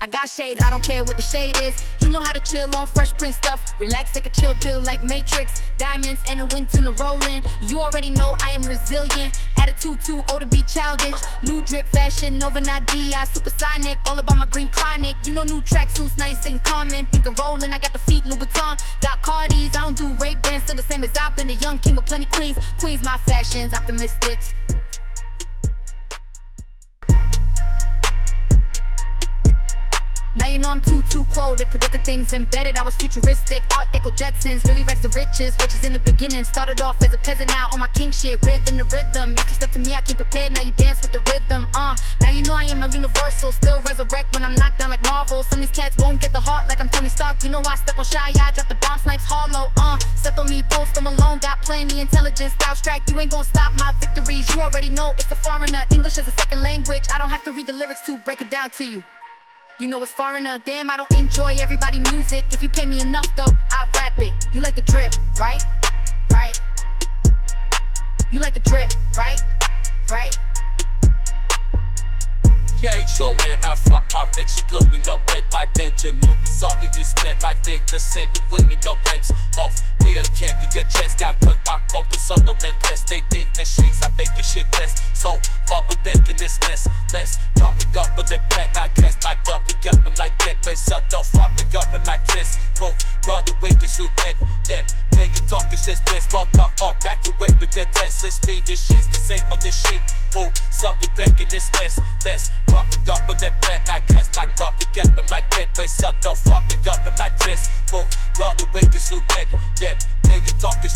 I got shade, I don't care what the shade is. You know how to chill on fresh print stuff. Relax, take a chill pill like Matrix. Diamonds and a wind the rolling. You already know I am resilient. Attitude too old to be childish. New drip fashion, Nova Nadia, supersonic. All about my green chronic. You know new tracksuits, nice and common. Pink and rolling, I got the feet, Louis Vuitton. Got Cardis, I don't do rape bands, still the same as I've been. A young king of plenty queens. Queens, my fashions, optimistic. Know I'm too, too quoted. Predicted things embedded, I was futuristic. Art Deco Jetsons, really wrecks the riches. Riches in the beginning, started off as a peasant, now on my king shit. Rhythm to rhythm. You step to me, I keep prepared. Now you dance with the rhythm. Uh, now you know I am a universal. Still resurrect when I'm knocked down like Marvel. Some of these cats won't get the heart like I'm Tony Stark. You know I step on shy, I drop the bomb, snipes hollow. Uh, step on me, post them alone. Got plenty intelligence, style strike. You ain't gonna stop my victories. You already know it's a foreigner. English is a second language. I don't have to read the lyrics to break it down to you. You know it's foreigner, damn I don't enjoy everybody music If you pay me enough though, I rap it You like the drip, right? Right You like the drip, right? Right Yeah, so when I fuck up, it's glowing up red by tension. Sorry, this net, I think the same when me the rents off. Here, can't you get chest down, put my focus on the test. They think the streets, I make the shit best. So, far with them in this mess. Let's talk it up, but they back, I like that, but shut the fuck together like this. Bro, run the way to shoot that, that. Then you talk this shit best, fuck up, up, back away with that test. Let's speed this shit's the same on this shit. Oh, something in this mess. Let's talk it up, but they back, I guess. Like up together like that, but shut the fuck together like this. Bro, run the way to shoot that,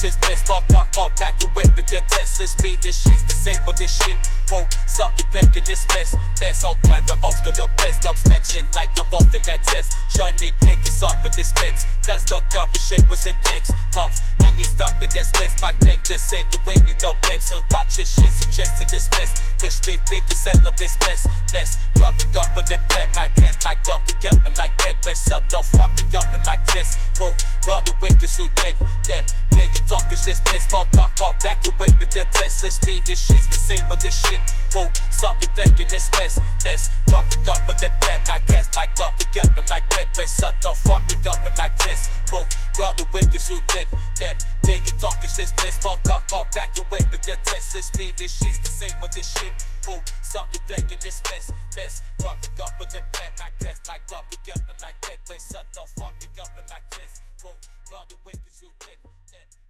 you this best, fuck up, up, back away with that test. Let's speed this shit's the same on this shit. Oh, something back in this mess. That's all kind of off to the best of snatching like I'm off in that test. Shiny is up with this fence. That's the copy shit was in pics. Puff, you stuck this list. My neck just said the way you don't blame. So watch this shit suggested this mess. Push me, think to settle this mess. It up with back. I can't like together like that. Let's up, don't fuck it up like this. Whoa, run away to shoot that. That, then you talk this shit, this fuck up, fuck back away with that test. Let's speed this shit's the same of this shit. Whoa, back in this mess. Let's it up with back. I can't like together like that. Let's up, don't fuck it up like this. the run away to shoot that. That, then you talk this shit, this fuck up, fuck back away with that test. Let's speed this shit's the same of this shit. Something back in this mess. Let's drop it up with. I can't like up together like that. Let's up, don't fuck it up like this. Whoa, run away to shoot that. that.